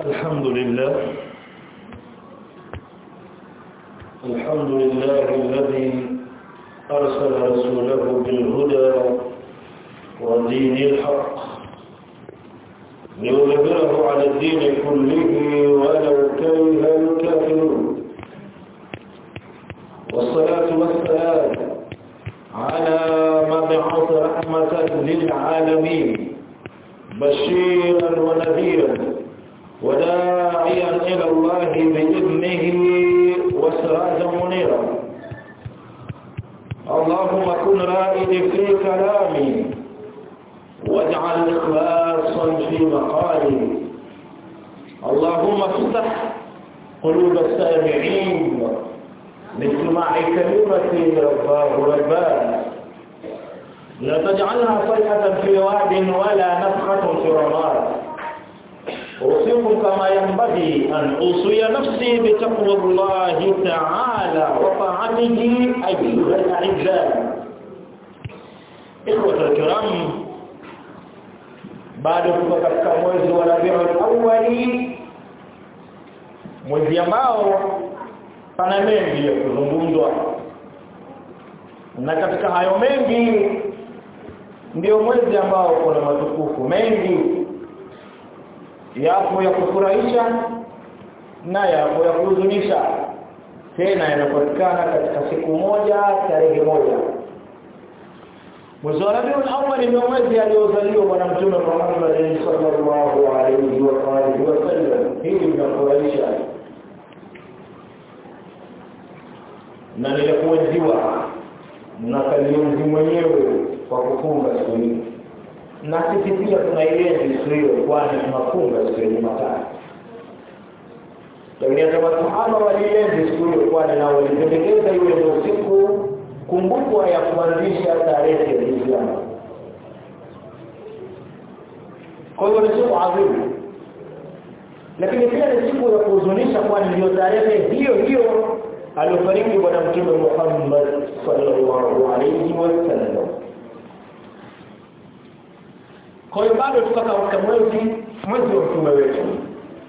الحمد لله. الحمد لله الذي أرسل رسوله بالهدى ودين الحق ليظهره على الدين كله ولو كره الكافرون. والصلاة والسلام على مبعوث رحمة للعالمين بشيرا ونذيرا. إلى الله بإذنه وسراجا منيرا. اللهم كن رائد في كلامي واجعل إخلاصا في مقالي. اللهم افتح قلوب السامعين لاستماع كلمتي رباه رباه لا تجعلها صيحة في وعد ولا نفخة في رماد. أوصيكم كما ينبغي أن أوصي نفسي بتقوى الله تعالى وطاعته أيها الأعزاء إخوة الكرام bado tuko katika mwezi wa Rabiul Awwali mwezi ambao pana mengi ya kuzungumzwa na katika hayo mengi ndio mwezi ambao kuna matukufu mengi yapo ya kufurahisha na yapo ya kuhuzunisha. Tena yanapatikana katika siku moja tarehe moja. Mwezi wa Rabiul Awwal ndio mwezi aliozaliwa bwana mtume Muhammad sallallahu alaihi wa alihi wasallam hili linafurahisha. Na nilikuenziwa na kalienzi mwenyewe kwa kufunga siku hii na sisi pia tunaienzi siku hiyo kwani tunafunga siku ya Jumatatu. Lakini kama sahaba walienzi siku hiyo kwani nao walipendekeza iwe ndio siku kumbukwa ya kuanzisha tarehe ya Uislamu kwa hiyo ni siku adhimu. Lakini pia ni siku ya kuhuzunisha kwani ndio tarehe hiyo hiyo aliyofariki bwana mtume Muhammad sallallahu alaihi wasallam kwa hiyo bado tuko katika mwezi mwezi wa mtume wetu.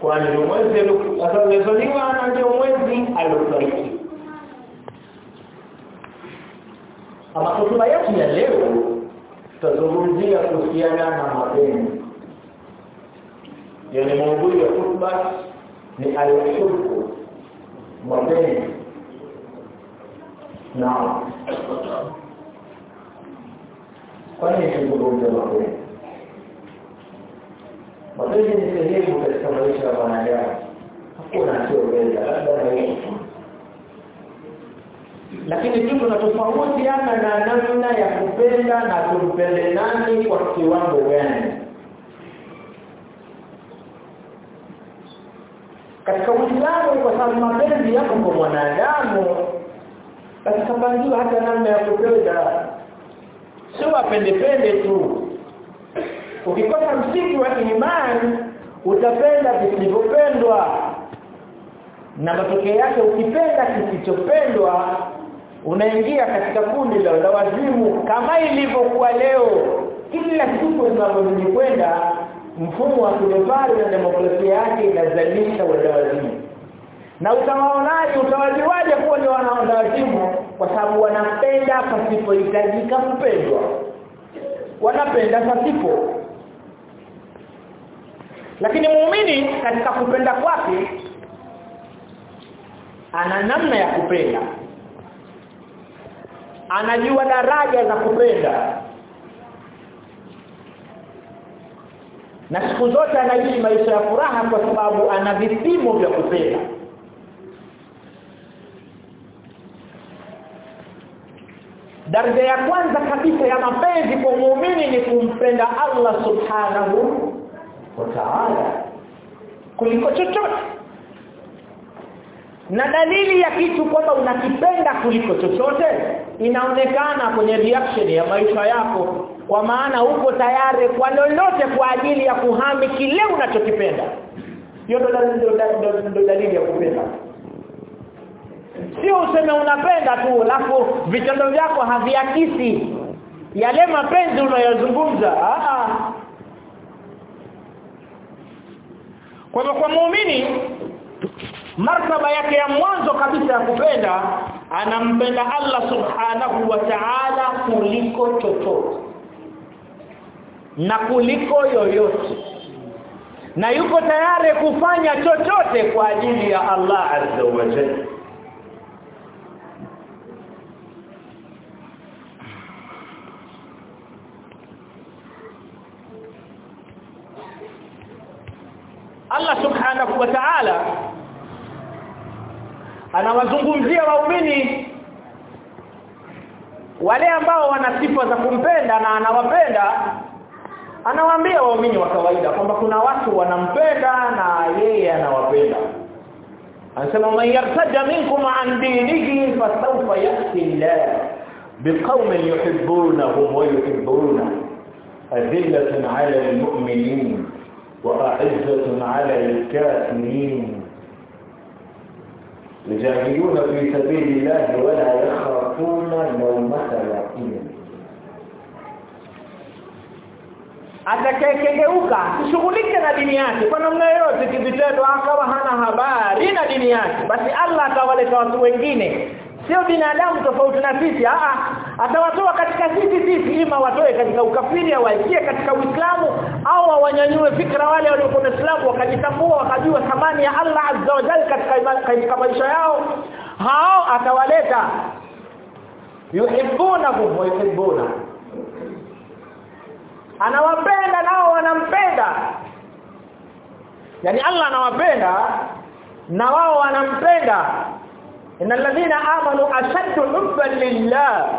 Kwani ndio mwezi aliozaliwa na ndio mwezi aliofariki. Ama hotuba yetu ya leo tutazungumzia kuhusiana na mapenzi Yaani maudhui ya hotuba ni al-hubbu mapenzi na kwa nini tuzungumze mapenzi mapenzi ni sehemu katika maisha ya mwanadamu. hakuna asioweza labda maisha lakini tu tunatofautiana na namna ya kupenda na kumpende nani kwa kiwango gani? Katika Uislamu kwa sababu mapenzi yako kwa mwanadamu basi bangiwa hata namna ya kupenda. Sio apende pende tu ukikosa msingi wa imani utapenda visivyopendwa. Na matokeo yake ukipenda kisichopendwa unaingia katika kundi la wazimu kama ilivyokuwa leo kila siku zinavyozidi kwenda mfumo wa kidemokrasia na demokrasia yake inazalisha wadawazimu na utawaonaje utawajiwaje kuwa ni wanawazimu kwa sababu wanapenda pasipohitajika kupendwa wanapenda pasipo lakini muumini katika kupenda kwake ana namna ya kupenda. Anajua daraja za kupenda. Na siku zote anaishi maisha ya furaha kwa sababu ana vipimo vya kupenda. Daraja ya kwanza kabisa ya mapenzi kwa muumini ni kumpenda Allah subhanahu wa ta'ala kuliko chochote. Na dalili ya kitu kwamba unakipenda kuliko chochote inaonekana kwenye reaction ya maisha yako kwa maana uko tayari kwa lolote kwa ajili ya kuhami kile unachokipenda. Hiyo ndo dalili ya kupenda. Sio useme unapenda tu alafu vitendo vyako haviakisi yale mapenzi unayozungumza kwa hivyo kwa muumini martaba yake ya mwanzo kabisa ya kupenda anampenda Allah subhanahu wa ta'ala kuliko chochote. Na kuliko yoyote. Na yuko tayari kufanya chochote kwa ajili ya Allah azza wa jalla Allah subhanahu wa ta'ala anawazungumzia waumini wale ambao wana sifa za kumpenda na anawapenda anawaambia waumini wa kawaida kwamba kuna watu wanampenda na yeye anawapenda. Anasema man yartaja minkum an dinihi fasawfa yati Allah biqaumin yuhibbunahum wa yuhibbuna adillatan 'ala al-mu'minin وأعزة على الكافرين يجاهدون في سبيل الله ولا يخافون لومة لائم atakayekengeuka kushughulika na dini yake kwa namna yoyote kivitendo akawa hana habari na dini yake basi Allah atawaleta watu wengine sio binadamu tofauti na sisi a atawatoa katika sisi sisi ima watoe katika ukafiri au waikie katika Uislamu au wanyanyue fikra wale waliokuwa Waislamu wakajitambua wakajua thamani ya Allah azza wa jalla katika katika maisha yao. Hao atawaleta. Yuhibbuna wa yuhibbuna. Anawapenda nao wanampenda. Yani Allah anawapenda na wao wanampenda. Inna ladhina amanu ashaddu hubban lillah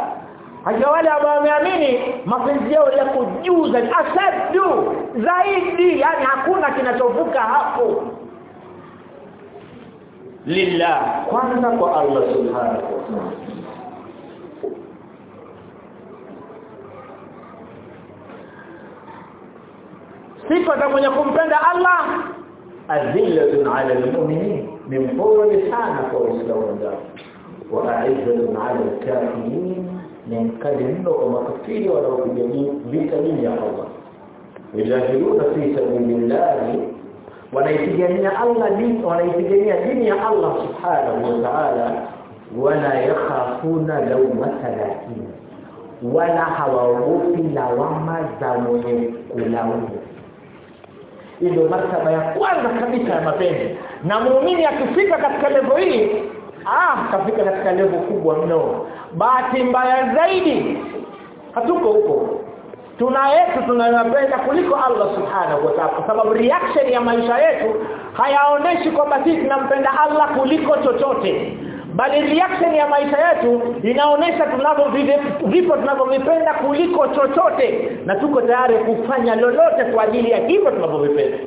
haja wale ambao wameamini mapenzi yao yako juu zaidi ashaddu zaidi yani hakuna kinachovuka hapo. Lillah. Kwanza kwa Allah subhanahu wa ta'ala. Sifa za mwenye kumpenda Allah. Adillatun ala almu'minin min fawli sana kwa waislamu wa a'izzatun ala alkafirin ni mkali mno kwa makafiri wanaopiga vita dini ya Allah. Yajahiduna fi sabilillah wanaipigania Allah dini wanaipigania dini ya Allah subhanahu wa ta'ala. Wala yakhafuna lawmata laim wala hawaogopi lawama za mwenye kulaumu. Ndio martaba ya kwanza kabisa ya mapenzi. Na muumini akifika katika level hii ah kafika katika level kubwa mno. Bahati mbaya zaidi hatuko huko. Tuna yetu tunayopenda kuliko Allah subhanahu wa ta'ala kwa sababu reaction ya maisha yetu hayaoneshi kwamba sisi tunampenda Allah kuliko chochote. Bali reaction ya maisha yetu inaonesha tunavyo vipo tunavyovipenda kuliko chochote. Na tuko tayari kufanya lolote kwa ajili ya hivyo tunavyovipenda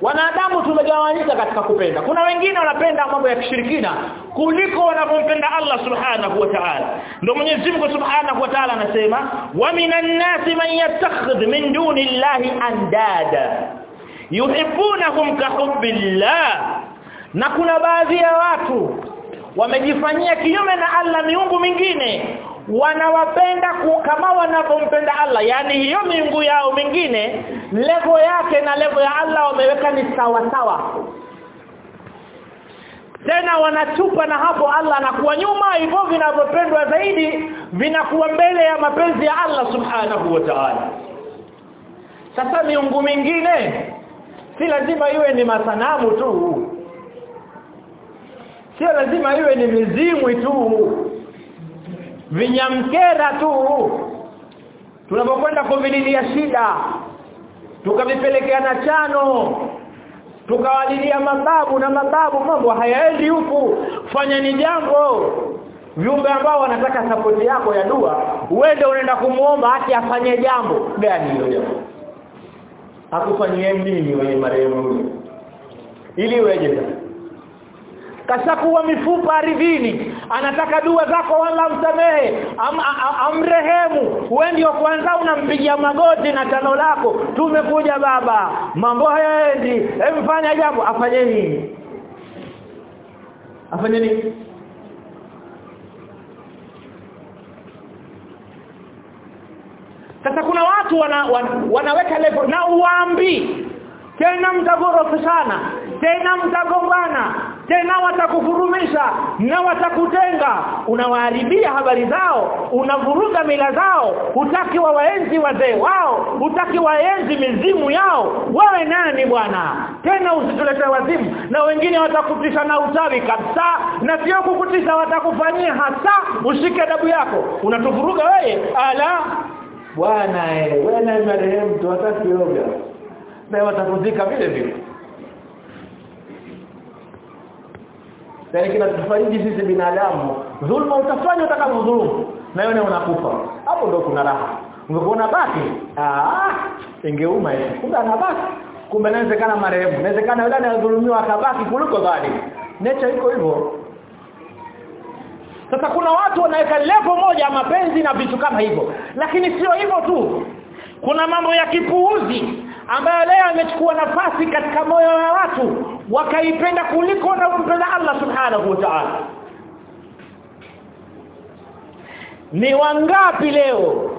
wanadamu tumegawanyika katika kupenda. Kuna wengine wanapenda mambo ya kishirikina kuliko wanavyompenda Allah subhanahu wa ta'ala. Ndio Mwenyezi Mungu subhanahu wa ta'ala anasema wa minan nasi man yattakhidh min duni andada yuhibbunahum kahubbillah na kuna baadhi ya watu wamejifanyia kinyume na Allah miungu mingine wanawapenda kama wanavyompenda Allah. Yani hiyo miungu yao mingine levo yake na levo ya Allah wameweka ni sawa sawa tena wanachupa na hapo Allah anakuwa nyuma hivyo vinavyopendwa zaidi vinakuwa mbele ya mapenzi ya Allah subhanahu wa ta'ala. Sasa miungu mingine si lazima iwe ni masanamu tu. Sio lazima iwe ni mizimu tu vinyamkera tu. Tunapokwenda kuvililia shida tukavipelekea na chano tukawalilia mababu na mababu mambo hayaendi huku. Fanya ni jambo. Viumbe ambao wanataka sapoti yako ya dua uende unaenda kumuomba hati afanye jambo. Gani hiyo jambo? Akufanyie nini wewe marehemu ili weje kasha kashakuwa mifupa ardhini anataka dua zako wala msamehe am, am, amrehemu. Wewe ndio kwanza unampigia magoti na tano lako. Tumekuja baba. Mambo hayaendi. Emfanya jambo afanye nini? Afanye nini? Sasa kuna watu wana, wana, wanaweka level. Na uambi tena mtagorofishana tena mtagombana tena watakufurumisha na watakutenga. Unawaharibia habari zao unavuruga mila zao. Hutaki waenzi wazee wao hutaki waenzi mizimu yao. Wewe nani bwana? Tena usitulete wazimu na wengine watakutisha na utawi kabisa na sio kukutisha watakufanyia hasa ushike adabu yako. Unatuvuruga wewe? Ala. Bwana eh wewe na marehemu tu watakioga na watakuzika vile vile Yaani kinatufariji sisi binadamu dhulma utafanya utakapodhulumu. Na yone unakufa. Hapo ndo kuna raha. Ungekuona baki ah ingeuma hiyo kumbe anabaki kumbe inawezekana marehemu. Inawezekana yule anadhulumiwa akabaki kuliko dhali. Necha iko hivyo. Sasa kuna watu wanaweka level moja mapenzi na vitu kama hivyo. Lakini sio hivyo tu. Kuna mambo ya kipuuzi ambayo leo amechukua nafasi katika moyo wa watu wakaipenda kuliko na kumpenda Allah subhanahu wa ta'ala. Ni wangapi leo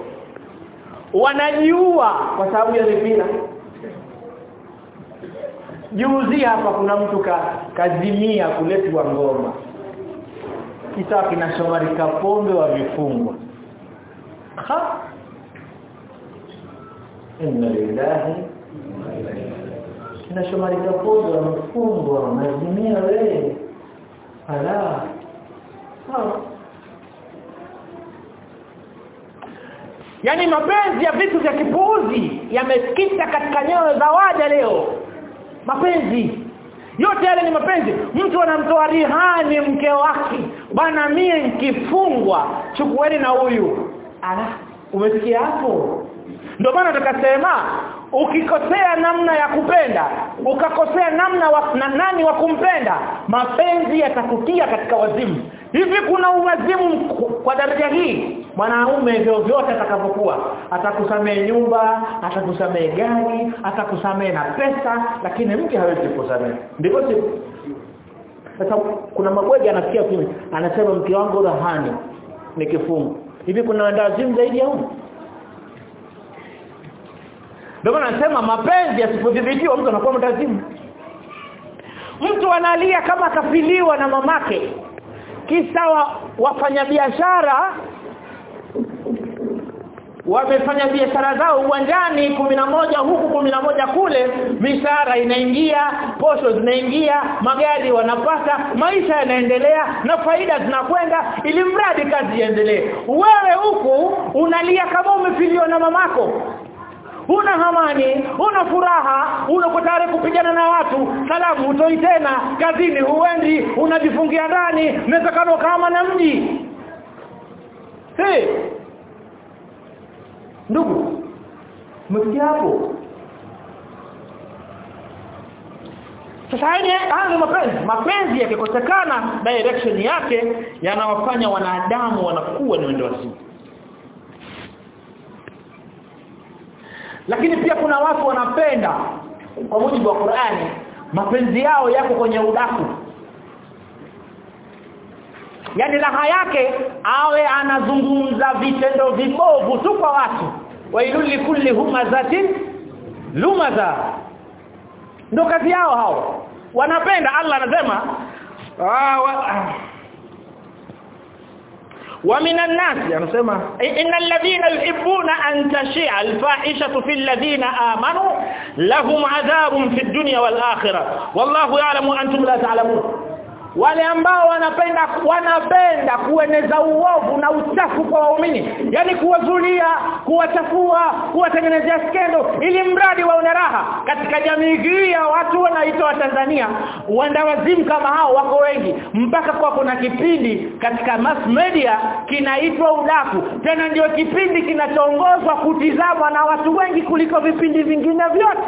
wanajiua kwa sababu ya mipira? Juzi hapa kuna mtu ka, kazimia kuletwa ngoma. Kisa kina Shomari Kapombe wa vifungwa. Ha! Inna lillahi kina Shomari na wa na mazimia wewe ala ha Yaani mapenzi ya vitu vya kipuuzi yamekita katika nyoyo za waja leo. Mapenzi yote yale ni mapenzi. Mtu anamtoa rihani mke wake. Bana mie nikifungwa chukueni na huyu. Ala, umesikia hapo? Ndio maana tukasema ukikosea namna ya kupenda, ukakosea namna wa, na nani wa kumpenda, mapenzi yatakutia katika wazimu. Hivi kuna uwazimu kwa daraja hii? Mwanaume vyovyote atakavyokuwa, atakusamee nyumba, atakusamee gari, atakusamee na pesa, lakini mke hawezi kusamee. Ndivyo si sasa kuna mabwege anasikia kimi anasema mke wangu rahani nikifunga. Hivi kuna ndazimu zaidi ya huko? Ndio maana nasema mapenzi yasipodhibitiwa mtu anakuwa mtazimu. Mtu analia kama kafiliwa na mamake. Kisa wa, wafanyabiashara wamefanya biashara zao uwanjani moja huku moja kule mishahara inaingia posho zinaingia magari wanapata maisha yanaendelea na faida zinakwenda ili mradi kazi iendelee wewe huku unalia kama umefiliwa na mamako una hamani una furaha uko tayari kupigana na watu salamu utoi tena kazini huendi unajifungia ndani mezekano kama na mji. Hey. ndugu msikia hapo? Sasa hayo mapenzi. Mapenzi yakikosekana direction yake yanawafanya wanadamu wanakuwa ni wendo lakini pia kuna watu wanapenda kwa mujibu wa Qur'ani mapenzi yao yako kwenye udaku. Yani raha yake awe anazungumza vitendo vibovu tu kwa watu. Wailul kulli humazatin lumaza. Ndo kazi yao hao. Wanapenda Allah anasema ah, wa, ah. ومن الناس يعني إن الذين يحبون أن تشيع الفاحشة في الذين آمنوا لهم عذاب في الدنيا والآخرة. والله يعلم وأنتم لا تعلمون. Wale ambao wanapenda wanapenda kueneza uovu na uchafu kwa waumini yani kuwazulia kuwachafua kuwatengenezea skendo ili mradi waone raha. Katika jamii hii ya watu wanaitwa Tanzania wandawazimu kama hao wako wengi. Mpaka kwa kuna kipindi katika mass media kinaitwa udaku. Tena ndio kipindi kinachoongozwa kutizamwa na watu wengi kuliko vipindi vingine vyote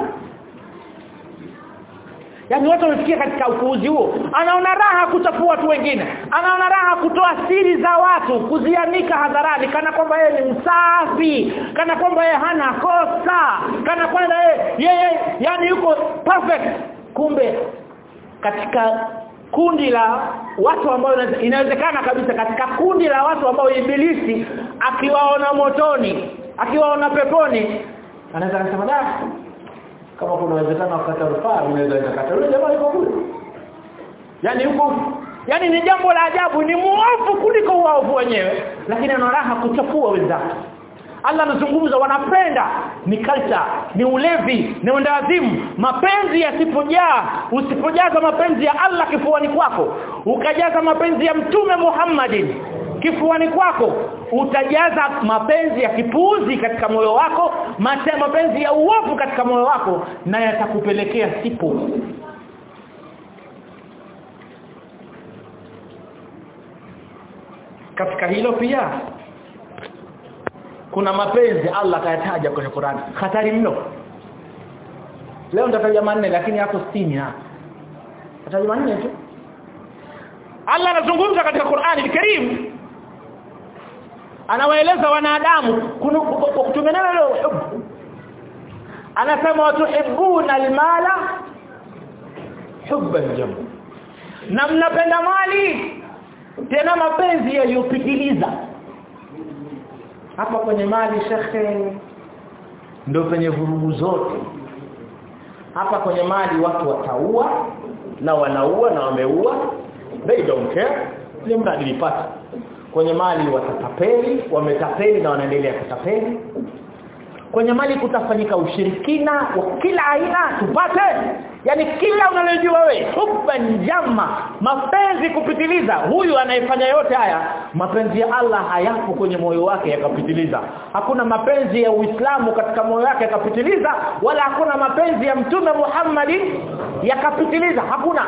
Yaani watu wamefikia katika ukuuzi huo. Anaona raha kuchafua watu wengine. Anaona raha kutoa siri za watu, kuzianika hadharani kana kwamba yeye ni msafi, kana kwamba yeye hana kosa, kana kwamba yeye yani yuko perfect. Kumbe katika kundi la watu ambao inawezekana kabisa katika kundi la watu ambao ibilisi akiwaona motoni akiwaona peponi anaweza kusema kama kuna uwezekano kukata rufaa unaweza kukata yule jamaa yuko kule. Yani yuko yani ni jambo la ajabu ni muovu kuliko uovu wenyewe. Lakini ana raha kuchafua wenzake. Allah anazungumza wanapenda. Ni culture ni ulevi ni undazimu mapenzi yasipojaa usipojaza mapenzi ya Allah kifuani kwako ukajaza mapenzi ya mtume Muhammadin kifuani kwako utajaza mapenzi ya kipuuzi katika moyo wako mate mapenzi ya uovu katika moyo wako na yatakupelekea sipo. Katika hilo pia kuna mapenzi Allah kayataja kwenye Qur'an. Hatari mno. Leo nitataja manne lakini yako 60 hapa. Nitataja manne tu. Allah anazungumza katika Qur'an al-Karim anawaeleza wanadamu kutumia neno leo anasema watuhibbuna almala hubban jamu na mnapenda mali tena mapenzi yaliyopitiliza. Hapa kwenye mali shekhe ndio penye vurugu zote. Hapa kwenye mali watu wataua na wanaua na wameua. They don't care. Ni mradi lipata kwenye mali watatapeli wametapeli na wanaendelea kutapeli. Kwenye mali kutafanyika ushirikina wa kila aina tupate. Yani kila unalojua wewe hubba njama mapenzi kupitiliza. Huyu anayefanya yote haya mapenzi ya Allah hayapo kwenye moyo wake yakapitiliza. Hakuna mapenzi ya Uislamu katika moyo wake yakapitiliza wala hakuna mapenzi ya mtume Muhammad yakapitiliza. Hakuna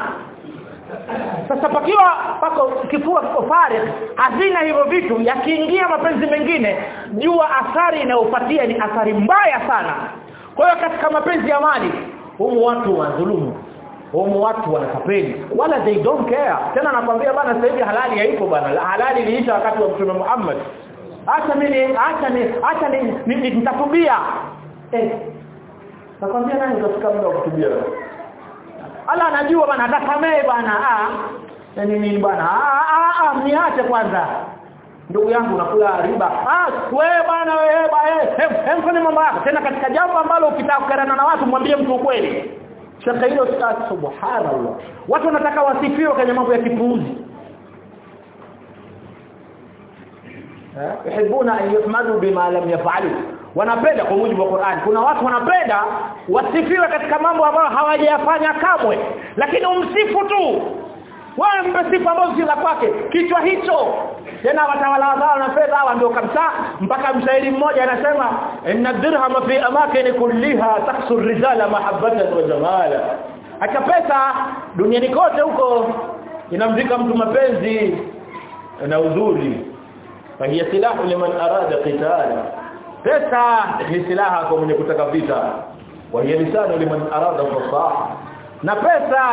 sasa pakiwa pako kifua kiko fare hazina hivyo vitu yakiingia mapenzi mengine jua athari inayopatia ni athari mbaya sana. Kwa hiyo katika mapenzi ya mali humu watu wadhulumu humu watu wanatapeli wala they don't care. Tena nakwambia bana sasa hivi halali haipo bana halali iliisha wakati wa mtume Muhammad. Acha mimi acha ni acha ni nitatubia eh nakwambia nani utafika muda wa kutubia Allah anajua bana atakamee bana ah yani nini bana ah ah mniache kwanza. Ndugu yangu unakula riba. Ah wewe bana wewe bae hem mambo yako. Tena katika jambo ambalo ukitaka na watu mwambie mtu ukweli. Shaka hilo subhanallah. Watu wanataka wasifiwe kwenye mambo ya kipuuzi. Yuhibbuna an yuhmadu bima lam yaf'alu wanapenda kwa mujibu wa Qur'an. Kuna watu wanapenda wasifiwe katika mambo ambayo hawajayafanya kamwe. Lakini umsifu tu. Wewe mpe sifa ambazo si za kwake. Kichwa hicho. Tena watawala wao na fedha hawa ndio kabisa mpaka mshairi mmoja anasema inna dirhama fi amakin kulliha taksu rijala mahabbatan wa jamala. Hata pesa duniani kote huko inamvika mtu mapenzi na uzuri. Fahiya silahu liman arada qitala pesa ni silaha kwa mwenye kutaka vita. Wa hiya lisanu liman arada fasaha na pesa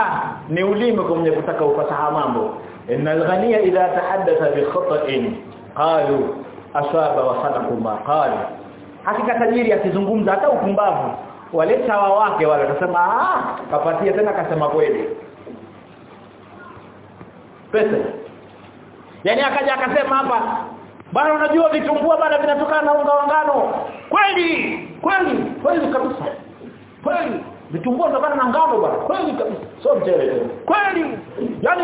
ni ulimi kwa mwenye kutaka ufasaha mambo. Innal ghaniya idha tahaddatha bi khata'in. Qalu asaba wa sadaqu ma qala hakika tajiri akizungumza hata upumbavu. Wale chawa wake wale watasema ah kapatia tena akasema kweli. Pesa. Yani akaja akasema hapa bana unajua vitumbua bana vinatokana na unga wa ngano kweli kweli kweli kabisa kweli vitumbua vinatokana na ngano bana kweli kabisa sio mchele kweli yani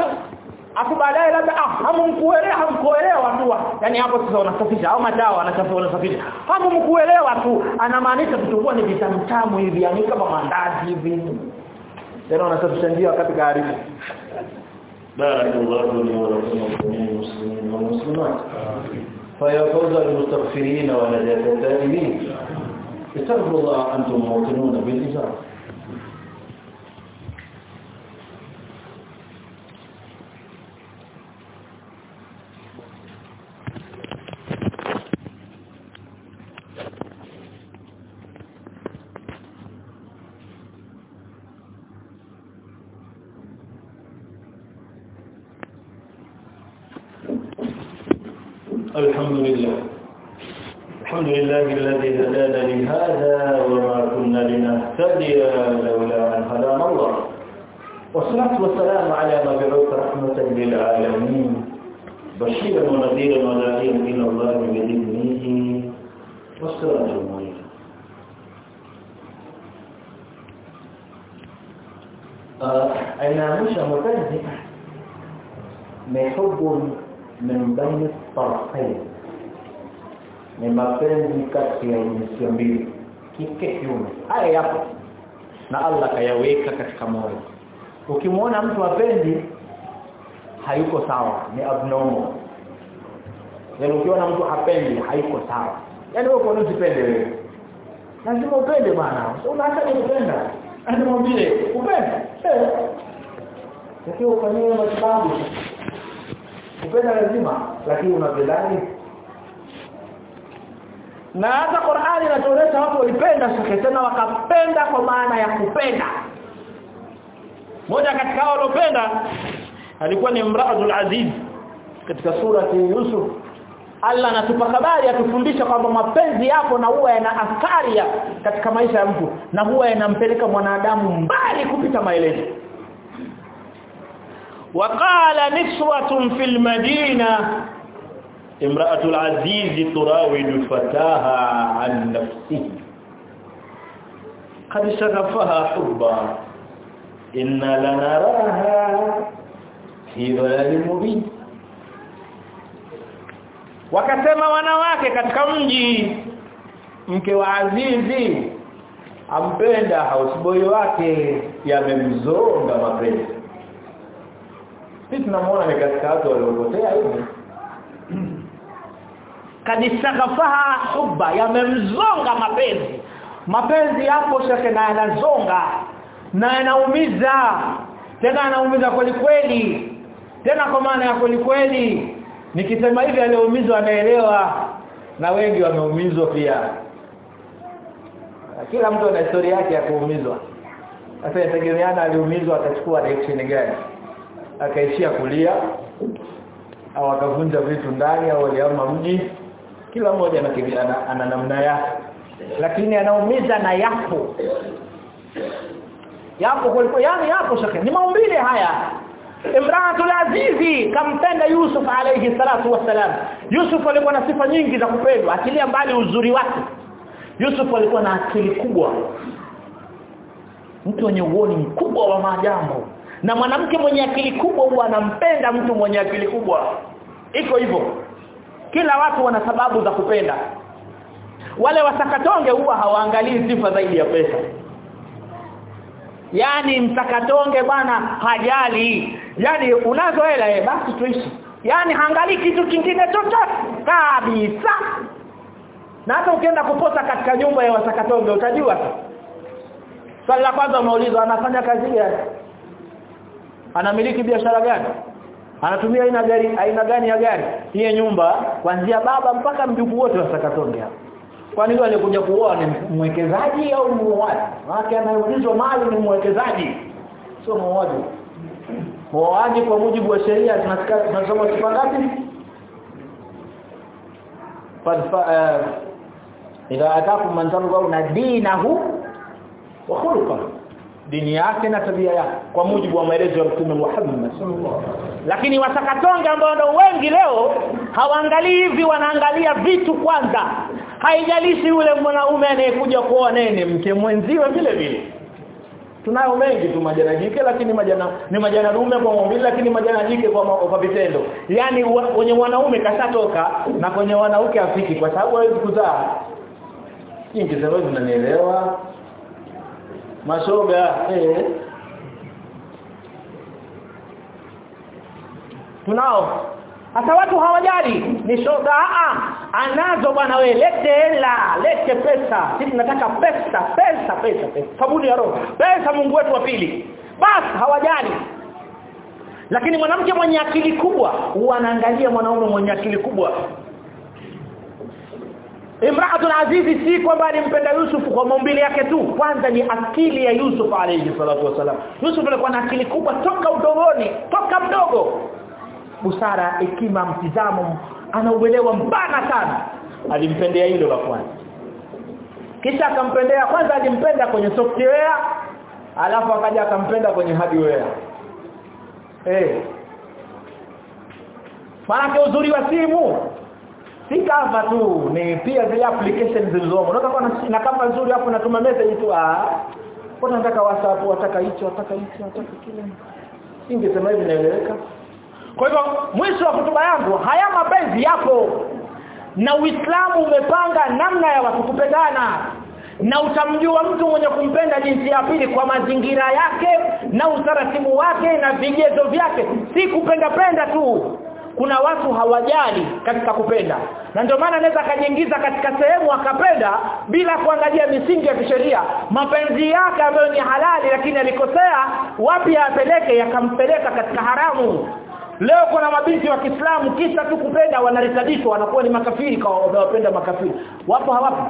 afu baadaye labda ah hamkuelewa hamkuelewa tu yani hapo sasa wanasafisha au madawa wanasafisha wanasafisha hamkuelewa tu anamaanisha vitumbua ni vitamu tamu hivi yani kama mandazi hivi tena wanasafisha ndio wakati karibu بارك الله لي ولكم وجميع المسلمين والمسلمات فيا فوز المستغفرين ونجاة التائبين استغفر الله أنتم موطنون بالإجابة. Kayaweka katika moyo. Ukimwona mtu apendi hayuko sawa ni abnormal. Yaani ukiona mtu hapendi haiko sawa. Yaani wewe kwa nini usipende wewe? Lazima upende bwana. Unaacha kupenda. Anamwambie upende. Eh lakini ufanyie matibabu. Upenda lazima lakini unapendani. Na hata Qur'ani inatuonyesha watu walipenda sote tena wakapenda kwa maana ya kupenda moja katika hao alopenda alikuwa ni Mraadul aziz katika surati Yusuf. Allah anatupa habari atufundisha kwamba mapenzi yapo na huwa yana athari katika maisha ya mtu na huwa yanampeleka mwanadamu mbali kupita maelezo. Waqala niswatun fil madina imra'atul aziz turawidu fataha an nafsihi. Qad shagafaha hubba inna lanaraha fi dhalalin mubin. Wakasema wanawake katika mji mke wa azizi ampenda houseboy wake yamemzonga mapenzi. Sisi tunamuona ni katika watu waliopotea hivi. Kadisakafaha hubba yamemzonga mapenzi. Mapenzi yapo shake na yanazonga na yanaumiza tena anaumiza kweli kweli. Tena kwa maana ya kweli kweli. Nikisema hivi aliyeumizwa anaelewa. Na wengi wameumizwa pia. Kila mtu ana historia yake ya kuumizwa. Sasa inategemeana aliumizwa atachukua direction gani. Akaishia kulia au akavunja vitu ndani au aliama mji. Kila mmoja ana, namna yake. Lakini anaumiza na yapo yapo kuliko yani yapo shekhe. Ni maumbile haya. Imratu Azizi kampenda Yusuf alayhi salatu wassalam. Yusuf alikuwa na sifa nyingi za kupendwa akilia mbali uzuri wake. Yusuf alikuwa na akili kubwa. Mtu mwenye uoni mkubwa wa maajabu. Na mwanamke mwenye akili kubwa huwa anampenda mtu mwenye akili kubwa. Iko hivyo. Kila watu wana sababu za kupenda. Wale wasakatonge huwa hawaangalii sifa zaidi ya pesa yani mtakatonge bwana hajali. Yani unazo hela eh basi tuishi. Yani hangali kitu kingine chochote. Kabisa. Na hata ukienda kuposa katika nyumba ya wasakatonge utajua. Swali la kwanza unaulizwa anafanya kazi gani? Anamiliki biashara gani? Anatumia aina gari aina gani ya gari? Hiyo nyumba kuanzia baba mpaka mjukuu wote wa sakatonge hapo kwani yule alikuja kuoa ni mwekezaji au muuaji? Wake anaulizwa mali ni mwekezaji sio muuaji. Muuaji kwa mujibu wa sheria tunasoma kipangati ngapi? Fa idha atakum man tarzauna dinahu wa khuluquhu dini yake na tabia yake kwa mujibu wa maelezo ya Mtume Muhammad. Lakini wasakatonga ambao ndio wengi leo hawaangalii hivi wanaangalia vitu kwanza. Haijalishi yule mwanaume anayekuja kuoa nene mke mwenziwe vile vile. Tunayo mengi tu majana jike lakini majana ni majana dume kwa maumbile lakini majana jike kwa kwa vitendo. Yani kwenye mwanaume kashatoka na kwenye wanawake afiki kwa sababu hawezi kuzaa. Nyingi sababu tunanielewa mashoga eh. Tunao. Hata watu hawajali ni shoga a anazo bwana wewe lete hela lete pesa. Sisi tunataka pesa pesa pesa pesa. Sabuni ya roho. Pesa Mungu wetu wa pili. Basi hawajali. Lakini mwanamke mwenye akili kubwa huwa anaangalia mwanaume mwenye akili kubwa Imra'atul Azizi si kwamba alimpenda Yusuf kwa maumbile yake tu. Kwanza ni akili ya Yusuf alayhi salatu wasalam Yusuf alikuwa na akili kubwa toka udogoni toka mdogo. Busara hekima mtizamo anauelewa mbana sana. Alimpendea hilo la kwanza. Kisha akampendea kwanza alimpenda kwenye software alafu akaja akampenda kwenye hardware. Eh. Maana uzuri wa simu si cover tu ni pia zile applications zilizomo. Unaweza kuwa na- kama nzuri hapo natuma message tu ah kwa nataka WhatsApp wataka hicho wataka hicho wataka kile? Ingesema hivi naeleweka. Kwa hivyo mwisho wa hotuba yangu haya mapenzi yapo. Na Uislamu umepanga namna ya watu kupendana. Na utamjua mtu mwenye kumpenda jinsi ya pili kwa mazingira yake na utaratibu wake na vigezo vyake. Si kupenda penda tu kuna watu hawajali katika kupenda na ndio maana anaweza akajiingiza katika sehemu akapenda bila kuangalia misingi ya kisheria mapenzi yake ambayo ni halali lakini alikosea wapi apeleke yakampeleka katika haramu Leo kuna mabinti wa Kiislamu kisa tu kupenda wanaritadishwa wanakuwa ni makafiri kwa wapenda makafiri. Wapo hawapo?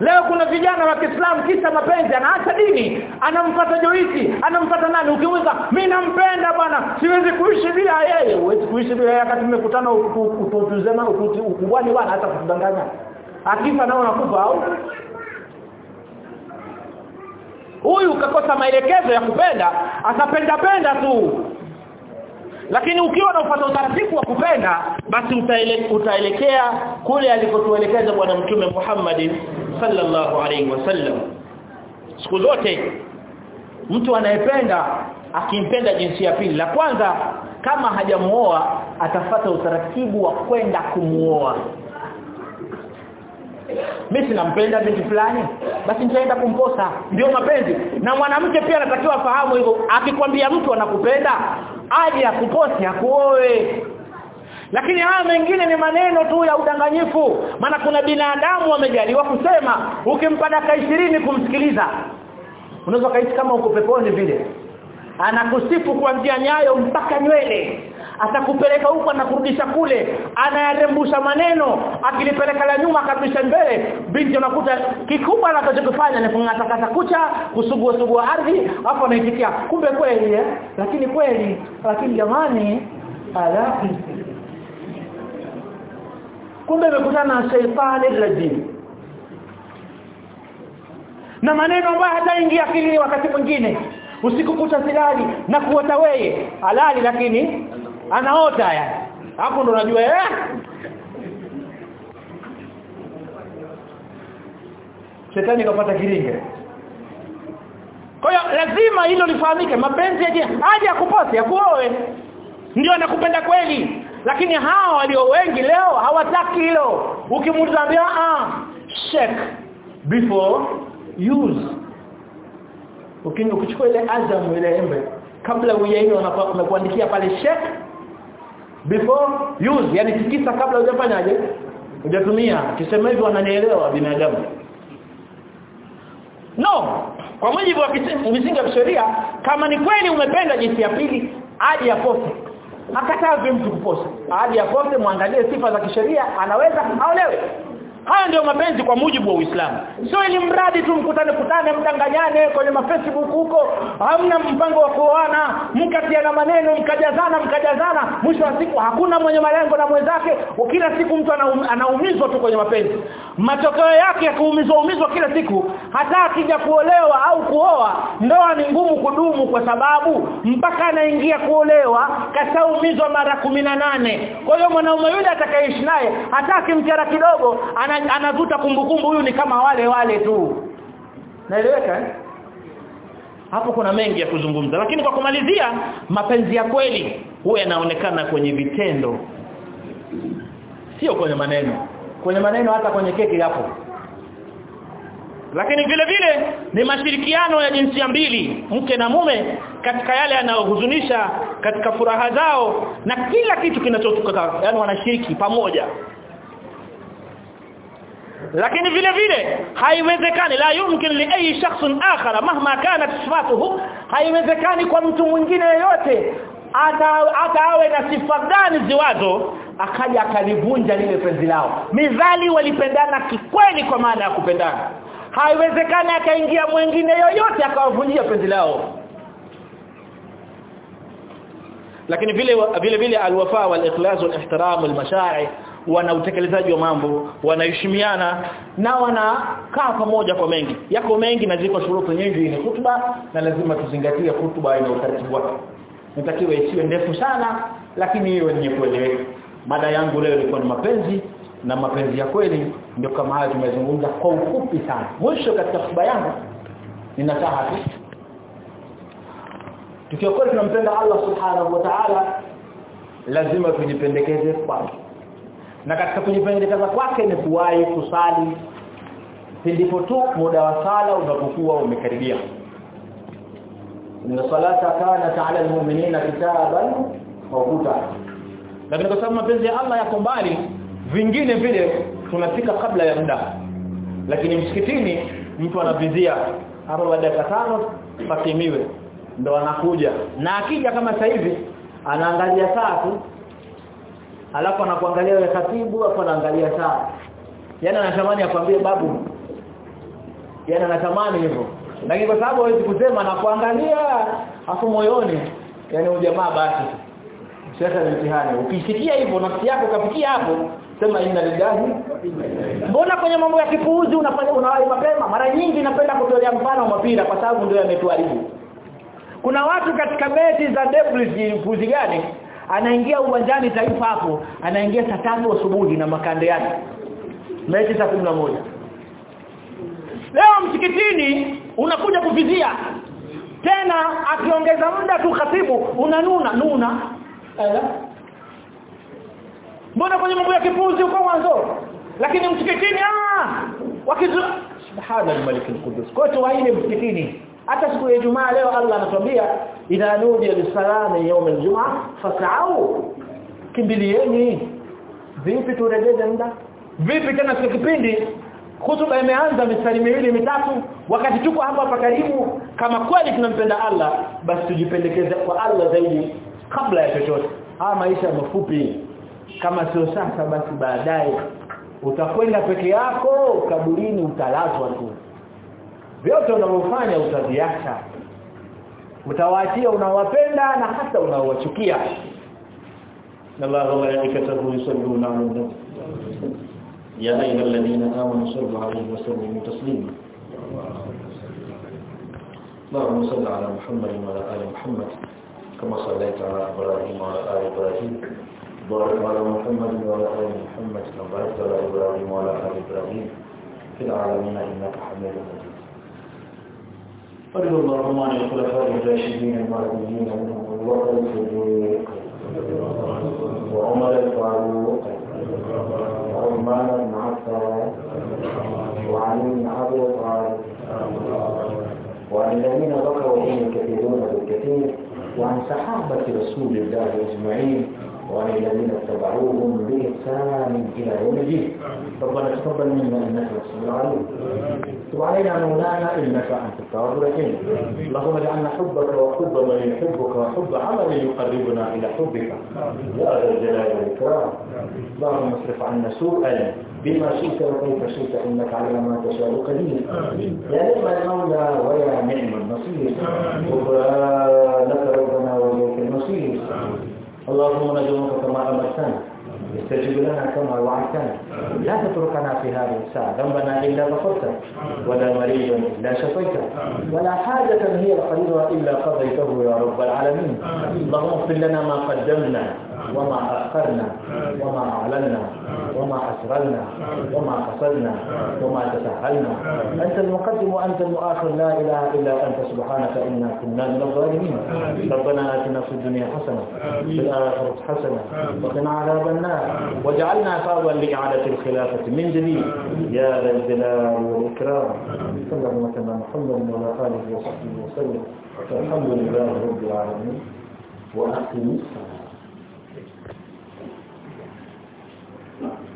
Leo kuna vijana wa Kiislamu kisa mapenzi anaacha dini, anampata joiki anampata nani ukiuliza mimi nampenda bwana, siwezi kuishi bila yeye. Huwezi kuishi bila yeye wakati mmekutana utuzema ukubwani bwana hata kudanganya. Akifa nao nakufa au? Huyu kakosa maelekezo ya kupenda, akapenda penda tu lakini ukiwa na utaratibu wa kupenda basi utaele, utaelekea kule alikotuelekeza bwana mtume Muhammad sallallahu alaihi wasallam. Siku zote mtu anayependa akimpenda jinsi ya pili la kwanza kama hajamuoa atafata utaratibu wa kwenda kumuoa mimi sinampenda binti fulani basi nitaenda kumposa. Ndio mapenzi. Na mwanamke pia anatakiwa fahamu hivyo. Akikwambia mtu anakupenda aje akuposi akuoe lakini haya mengine ni maneno tu ya udanganyifu. Maana kuna binadamu wamejaliwa kusema ukimpa dakika 20 kumsikiliza unaweza kaisi kama uko peponi vile. Anakusifu kuanzia nyayo mpaka nywele atakupeleka huko na kurudisha kule. Anayarembusha maneno akilipeleka la nyuma akarudisha mbele binti anakuta kikubwa anachokifanya ni kungatakata kucha kusugua sugua ardhi hapo anaitikia kumbe kweli eh? lakini kweli lakini jamani ala. Kumbe imekutana na shaytani rajim. Na maneno ambayo hataingia akilini wakati mwingine. Usiku kucha silali na kuota weye. Halali lakini anaota yani. Hapo ndo unajua eh? Shetani kapata kiringe. Kwa hiyo lazima hilo lifahamike. Mapenzi yaje aje akupose akuoe ndio anakupenda kweli. Lakini hawa walio wengi leo hawataki hilo. Ukimwambia ah check before use. Ukichukua ile azamu ile embe kabla hujaini wanakuandikia pale check before use yani tikisa kabla hujafanyaje? Hujatumia. Kisema hivyo wananielewa binadamu. No. Kwa mujibu wa misingi ya sheria kama ni kweli umependa jinsi ya pili aje apose. Akataze mtu kuposa aje apose muangalie sifa za kisheria anaweza aolewe haya ndio mapenzi kwa mujibu wa Uislamu. Sio ili mradi tu mkutane kutane mdanganyane kwenye mafacebook huko hamna mpango wa kuoana mkatiana maneno mkajazana mkajazana mwisho wa siku hakuna mwenye malengo na mwenzake kila siku mtu anaumizwa tu kwenye mapenzi. Matokeo yake ya kuumizwa umizwa kila siku hata akija kuolewa au kuoa ndoa ni ngumu kudumu kwa sababu mpaka anaingia kuolewa kashaumizwa mara nane. Kwa hiyo mwanaume yule atakayeishi naye hata akimchara kidogo anavuta kumbukumbu huyu ni kama wale wale tu. Naeleweka eh? hapo kuna mengi ya kuzungumza lakini kwa kumalizia mapenzi ya kweli huwa yanaonekana kwenye vitendo. Sio kwenye maneno. Kwenye maneno hata kwenye keki hapo lakini vile vile ni mashirikiano ya jinsia mbili mke na mume katika yale yanayohuzunisha katika furaha zao na kila kitu kinachotoka yani wanashiriki pamoja lakini vile vile haiwezekani la yumkin li ayi shakhsin akhara mahma kanat sifatuhu. Haiwezekani kwa mtu mwingine yeyote hata awe na sifa gani ziwazo akaja akalivunja lile penzi lao. Midhali walipendana kikweli kwa maana ya kupendana. Haiwezekani akaingia mwingine yoyote akawavunjia penzi lao. Lakini vile vile alwafa wal ikhlas wal ihtiram wal masha'i wana utekelezaji wa mambo wanaheshimiana na wanakaa pamoja kwa mengi. Yako mengi na ziko shuruto nyingi ni hutuba na lazima tuzingatie hutuba ina utaratibu wake. Natakiwa isiwe ndefu sana lakini iwe yenye kueleweka. Mada yangu leo ilikuwa ni mapenzi na mapenzi ya kweli ndio kama haya tumezungumza kwa ufupi sana. Mwisho katika hotuba yangu ninataka tu. Kweli tunampenda Allah subhanahu wa ta'ala lazima tujipendekeze kwake na katika kujipendekeza kwake ni kuwahi kusali ndipo tu muda wa sala unapokuwa umekaribia. Inna salata kanat ala almu'minina kitaban mawquta. Lakini kwa sababu mapenzi ya Allah yako mbali vingine vile tunafika kabla ya muda. Lakini msikitini mtu anavizia hapo baada ya tano fatimiwe ndo anakuja. Na akija kama sasa hivi anaangalia saa tu alafu anakuangalia wewe katibu afu anaangalia saa yani anatamani akwambie babu. Yani anatamani hivyo. Lakini kwa sababu hawezi kusema anakuangalia afu moyoni yani ujamaa basi. Sasa ni mtihani. Ukisikia hivyo nafsi yako kafikia hapo sema inna lillahi mbona kwenye mambo ya kipuuzi unafanya unawahi mapema? Mara nyingi napenda kutolea mfano wa mpira kwa sababu ndio yametuharibu. Kuna watu katika mechi za Debris puzi gani anaingia uwanjani taifa hapo anaingia saa tatu asubuhi na makande yake. Mechi saa moja. Leo msikitini unakuja kuvizia. Tena akiongeza muda tu khatibu unanuna nuna. Ela. mbona kwenye mambo ya kipuzi uko mwanzo? Lakini msikitini ah wakizu subhana al-malik hiyo msikitini hata siku ya Ijumaa leo Allah anatuambia idha nudiya lisalami yawm aljumaa fas'au. Kimbilieni. Vipi turejeze muda? Vipi tena siku kipindi? Hutuba imeanza mistari miwili mitatu. Wakati tuko hapa hapa karibu kama kweli tunampenda Allah basi tujipendekeze kwa Allah zaidi kabla ya chochote. Haya maisha mafupi. Kama sio sasa basi baadaye. Utakwenda peke yako kaburini utalazwa tu vyote unavyofanya utaviacha utawaachia unawapenda na hata Allah wa malaikatahu yusalluna 'ala nabi يا أيها الذين آمنوا صلوا عليه وسلموا تسليما اللهم صل على محمد وعلى آل محمد كما صليت على إبراهيم وعلى آل إبراهيم بارك على محمد وعلى آل محمد كما باركت على إبراهيم وعلى آل إبراهيم في العالمين إنك حميد مجيد وارض اللهم عن الخلفاء الراشدين المهديين منهم أبو بكر وعمر الفاروق وعثمان بن عفان وعلي بن أبي طالب وعن الذين ذكروا فيهم الكثيرون بالكثير وعن صحابة رسول الله أجمعين وعن الذين اتبعوهم بإحسان إلى يوم الدين. ربنا تقبل منا إنك السميع العليم. تب علينا مولانا إنك أنت التواب الرحيم. اللهم اجعلنا حبك وحب من يحبك وحب عمل يقربنا إلى حبك. يا ذا الجلال والإكرام. اللهم اصرف عنا سوءا بما شئت وكيف شئت. إنك على ما تشاء قدير. يا نعم المولى ويا نعم النصير. غفرانك ربنا وإليك المصير. اللهم ندعوك كما أمرتنا. استجب لنا كما وعدتنا لا تتركنا في هذه الساعة ذنبنا إلا غفرته ولا مريضا إلا شفيته ولا حاجة هي قريبة إلا قضيته يا رب العالمين اللهم اغفر لنا ما قدمنا وما أخرنا وما أعلنا وما أسررنا وما قصدنا وما تسهلنا أنت المقدم وأنت المؤخر لا إله إلا أنت سبحانك إنا كنا من الظالمين. ربنا آتنا في الدنيا حسنة في الآخرة حسنة وقنا عذاب النار. واجعلنا فاضا لإعادة الخلافة من جديد. يا ذا الجلال والإكرام. صلى الله على محمد وعلى آله وصحبه وسلم. والحمد لله رب العالمين. وأقم الصلاة.